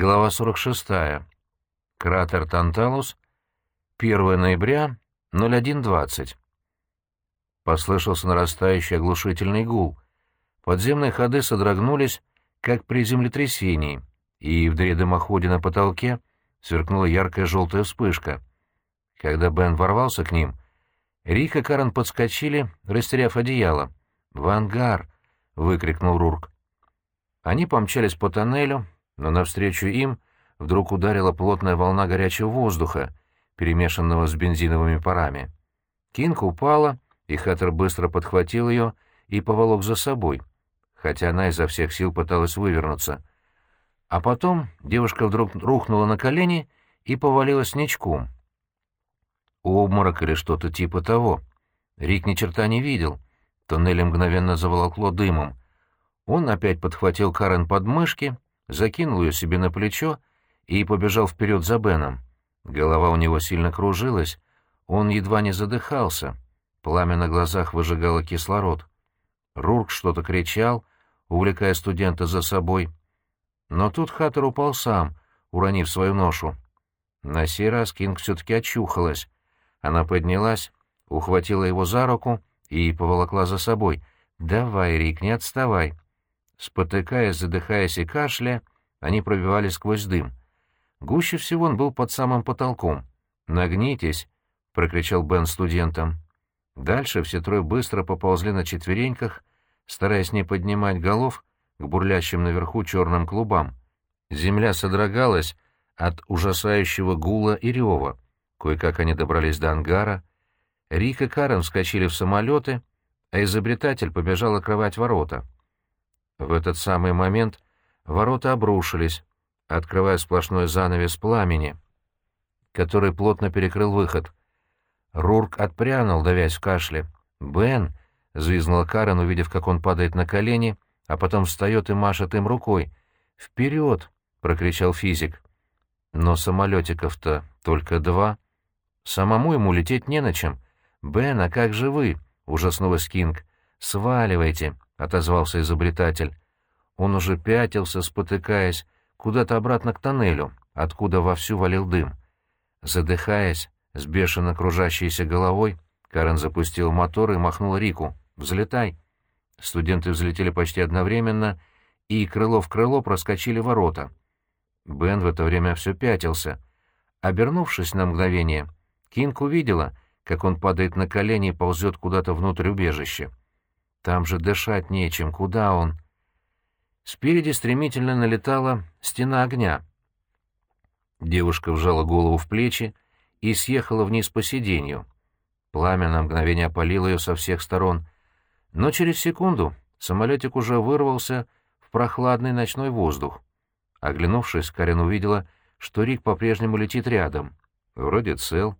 Глава 46. Кратер Танталус. 1 ноября, 01.20. Послышался нарастающий оглушительный гул. Подземные ходы содрогнулись, как при землетрясении, и в дымоходе на потолке сверкнула яркая желтая вспышка. Когда Бен ворвался к ним, Рик и Карен подскочили, растеряв одеяло. «В ангар!» — выкрикнул Рурк. Они помчались по тоннелю, но навстречу им вдруг ударила плотная волна горячего воздуха, перемешанного с бензиновыми парами. Кинг упала, и Хаттер быстро подхватил ее и поволок за собой, хотя она изо всех сил пыталась вывернуться. А потом девушка вдруг рухнула на колени и повалилась ничком. Обморок или что-то типа того. Рик ни черта не видел. Тоннель мгновенно заволокло дымом. Он опять подхватил Карен под мышки закинул ее себе на плечо и побежал вперед за Беном. Голова у него сильно кружилась, он едва не задыхался. Пламя на глазах выжигало кислород. Рурк что-то кричал, увлекая студента за собой. Но тут Хаттер упал сам, уронив свою ношу. На сей раз Кинг все-таки очухалась. Она поднялась, ухватила его за руку и поволокла за собой. «Давай, Рик, не отставай». Спотыкаясь, задыхаясь и кашля, они пробивались сквозь дым. Гуще всего он был под самым потолком. «Нагнитесь!» — прокричал Бен студентам. Дальше все трое быстро поползли на четвереньках, стараясь не поднимать голов к бурлящим наверху черным клубам. Земля содрогалась от ужасающего гула и рева. Кое-как они добрались до ангара. Рик и Карен вскочили в самолеты, а изобретатель побежал открывать ворота. В этот самый момент ворота обрушились, открывая сплошной занавес пламени, который плотно перекрыл выход. Рурк отпрянул, давясь в кашле. «Бен!» — звизгнула Карен, увидев, как он падает на колени, а потом встает и машет им рукой. «Вперед!» — прокричал физик. «Но самолетиков-то только два. Самому ему лететь не на чем. Бен, а как же вы?» — ужаснулась Кинг. «Сваливайте!» — отозвался изобретатель. Он уже пятился, спотыкаясь, куда-то обратно к тоннелю, откуда вовсю валил дым. Задыхаясь, с бешено кружащейся головой, Карен запустил мотор и махнул Рику. «Взлетай!» Студенты взлетели почти одновременно, и крыло в крыло проскочили ворота. Бен в это время все пятился. Обернувшись на мгновение, Кинг увидела, как он падает на колени и ползет куда-то внутрь убежища. Там же дышать нечем. Куда он? Спереди стремительно налетала стена огня. Девушка вжала голову в плечи и съехала вниз по сиденью. Пламя на мгновение опалило ее со всех сторон. Но через секунду самолетик уже вырвался в прохладный ночной воздух. Оглянувшись, Карен увидела, что Рик по-прежнему летит рядом. Вроде цел.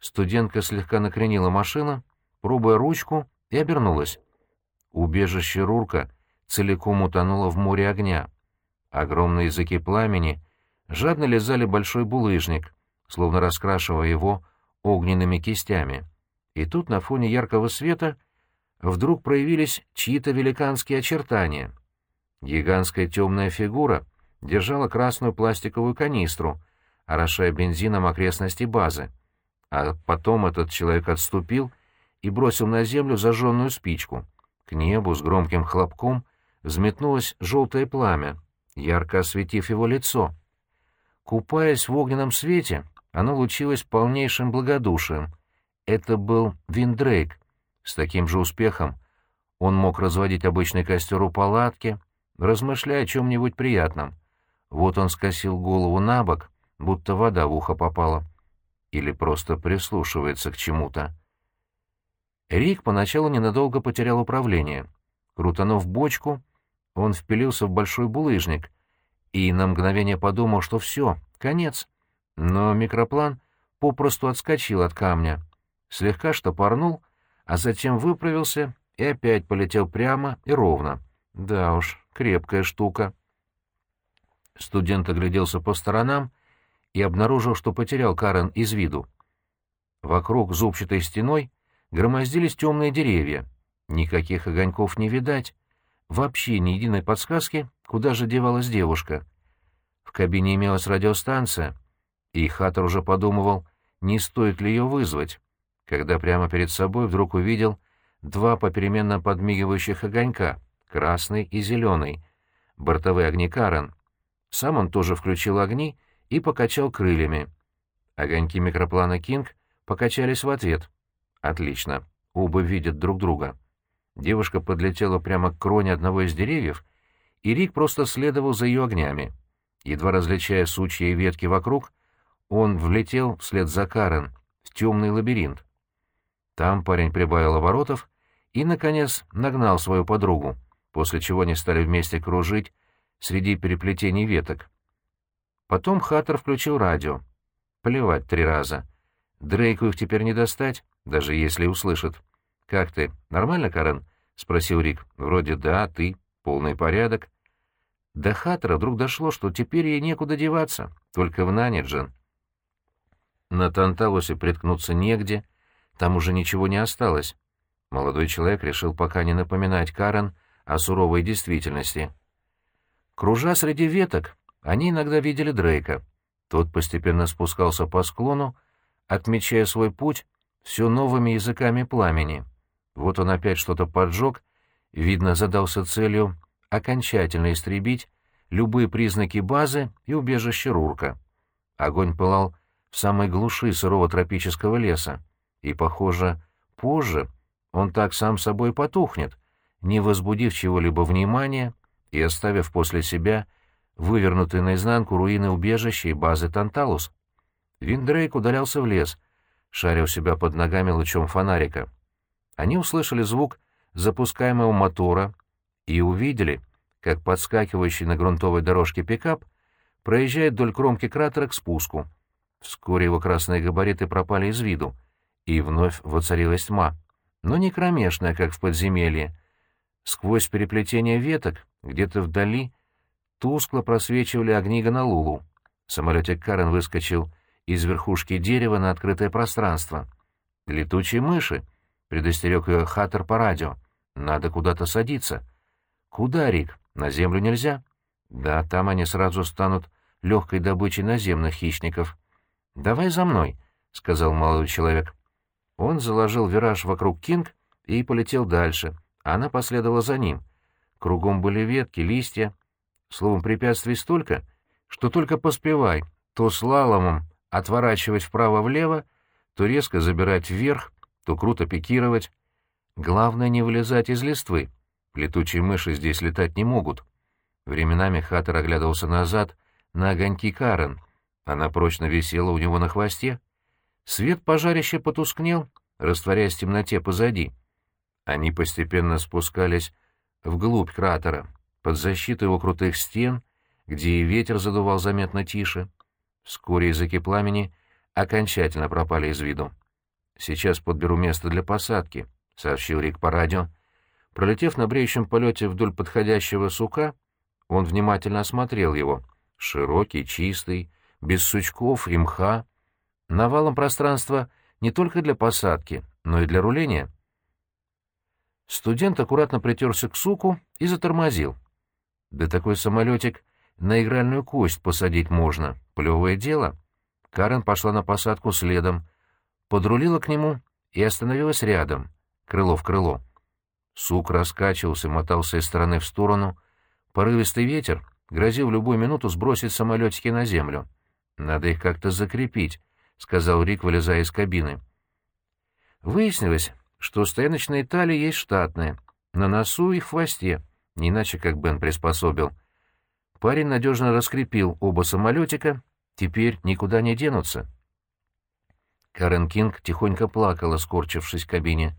Студентка слегка накренила машину, пробуя ручку, и обернулась. Убежище Рурка целиком утонуло в море огня. Огромные языки пламени жадно лизали большой булыжник, словно раскрашивая его огненными кистями. И тут на фоне яркого света вдруг проявились чьи-то великанские очертания. Гигантская темная фигура держала красную пластиковую канистру, орошая бензином окрестности базы. А потом этот человек отступил и бросил на землю зажженную спичку — к небу с громким хлопком взметнулось желтое пламя, ярко осветив его лицо. Купаясь в огненном свете, оно лучилось полнейшим благодушием. Это был Виндрейк. С таким же успехом он мог разводить обычный костер у палатки, размышляя о чем-нибудь приятном. Вот он скосил голову на бок, будто вода в ухо попала. Или просто прислушивается к чему-то. Рик поначалу ненадолго потерял управление. Крутанув бочку, он впилился в большой булыжник и на мгновение подумал, что все, конец. Но микроплан попросту отскочил от камня, слегка штопорнул, а затем выправился и опять полетел прямо и ровно. Да уж, крепкая штука. Студент огляделся по сторонам и обнаружил, что потерял Карен из виду. Вокруг зубчатой стеной громоздились темные деревья. Никаких огоньков не видать. Вообще ни единой подсказки, куда же девалась девушка. в кабине имелась радиостанция, и Хаттер уже подумывал, не стоит ли ее вызвать, когда прямо перед собой вдруг увидел два попеременно подмигивающих огонька, красный и зеленый, бортовые огни Карен. Сам он тоже включил огни и покачал крыльями. Огоньки микроплана «Кинг» покачались в ответ. Отлично, оба видят друг друга. Девушка подлетела прямо к кроне одного из деревьев, и Рик просто следовал за ее огнями. Едва различая сучья и ветки вокруг, он влетел вслед за Карен в темный лабиринт. Там парень прибавил оборотов и, наконец, нагнал свою подругу, после чего они стали вместе кружить среди переплетений веток. Потом Хаттер включил радио. Плевать три раза. Дрейку их теперь не достать, даже если услышат. «Как ты? Нормально, Карен?» — спросил Рик. «Вроде да, ты. Полный порядок». До Хаттера вдруг дошло, что теперь ей некуда деваться, только в Нанеджен. На Танталусе приткнуться негде, там уже ничего не осталось. Молодой человек решил пока не напоминать Карен о суровой действительности. Кружа среди веток, они иногда видели Дрейка. Тот постепенно спускался по склону, отмечая свой путь все новыми языками пламени. Вот он опять что-то поджег, видно, задался целью окончательно истребить любые признаки базы и убежища Рурка. Огонь пылал в самой глуши сырого тропического леса, и, похоже, позже он так сам собой потухнет, не возбудив чего-либо внимания и оставив после себя вывернутые наизнанку руины убежища и базы Танталус. Виндрейк удалялся в лес, шаря у себя под ногами лучом фонарика. Они услышали звук запускаемого мотора и увидели, как подскакивающий на грунтовой дорожке пикап проезжает вдоль кромки кратера к спуску. Вскоре его красные габариты пропали из виду, и вновь воцарилась тьма, но не кромешная, как в подземелье. Сквозь переплетение веток, где-то вдали, тускло просвечивали огни Гонолулу. Самолетик Карен выскочил из верхушки дерева на открытое пространство. «Летучие мыши!» — предостерег ее Хаттер по радио. «Надо куда-то садиться». «Куда, Рик? На землю нельзя?» «Да, там они сразу станут легкой добычей наземных хищников». «Давай за мной», — сказал молодой человек. Он заложил вираж вокруг Кинг и полетел дальше. Она последовала за ним. Кругом были ветки, листья. Словом, препятствий столько, что только поспевай то слаломом отворачивать вправо-влево, то резко забирать вверх, то круто пикировать. Главное не вылезать из листвы. Летучие мыши здесь летать не могут. Временами Хаттер оглядывался назад на огоньки Карен. Она прочно висела у него на хвосте. Свет пожарища потускнел, растворяясь в темноте позади. Они постепенно спускались вглубь кратера, под защиту его крутых стен, где и ветер задувал заметно тише. Вскоре языки пламени окончательно пропали из виду. «Сейчас подберу место для посадки», — сообщил Рик по радио. Пролетев на бреющем полете вдоль подходящего сука, он внимательно осмотрел его. Широкий, чистый, без сучков и мха. Навалом пространства не только для посадки, но и для руления. Студент аккуратно притерся к суку и затормозил. Да такой самолетик на игральную кость посадить можно. Плевое дело. Карен пошла на посадку следом, подрулила к нему и остановилась рядом, крыло в крыло. Сук раскачивался, мотался из стороны в сторону. Порывистый ветер грозил в любую минуту сбросить самолетики на землю. «Надо их как-то закрепить», — сказал Рик, вылезая из кабины. Выяснилось, что стояночные тали есть штатные, на носу и хвосте, не иначе как Бен приспособил. Парень надежно раскрепил оба самолетика, теперь никуда не денутся. Карен Кинг тихонько плакала, скорчившись в кабине.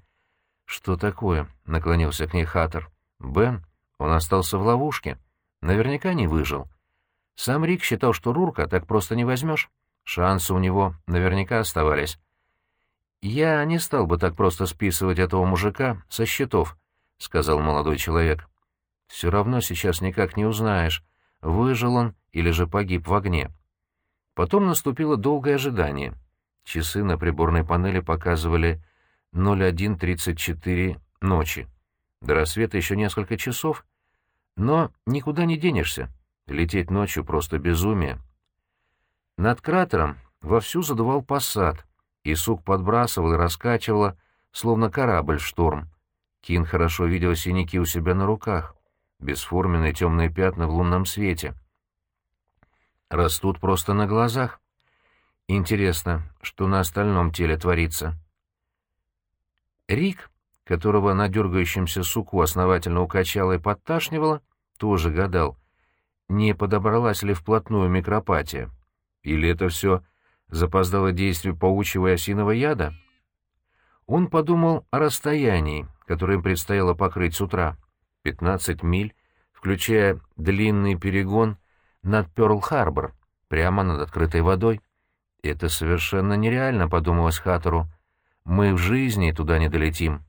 «Что такое?» — наклонился к ней Хаттер. «Бен, он остался в ловушке. Наверняка не выжил. Сам Рик считал, что Рурка так просто не возьмешь. Шансы у него наверняка оставались. «Я не стал бы так просто списывать этого мужика со счетов», — сказал молодой человек. «Все равно сейчас никак не узнаешь, выжил он или же погиб в огне». Потом наступило долгое ожидание. Часы на приборной панели показывали 01.34 ночи. До рассвета еще несколько часов, но никуда не денешься. Лететь ночью просто безумие. Над кратером вовсю задувал посад, и сук подбрасывал и раскачивало, словно корабль шторм. Кин хорошо видел синяки у себя на руках, бесформенные темные пятна в лунном свете. Растут просто на глазах. Интересно, что на остальном теле творится. Рик, которого на дергающемся суку основательно укачало и подташнивало, тоже гадал, не подобралась ли вплотную микропатия. Или это все запоздало действие паучьего и осиного яда? Он подумал о расстоянии, которое им предстояло покрыть с утра. 15 миль, включая длинный перегон над Пёрл-Харбор, прямо над открытой водой. «Это совершенно нереально», — подумалось Хаттеру. «Мы в жизни туда не долетим».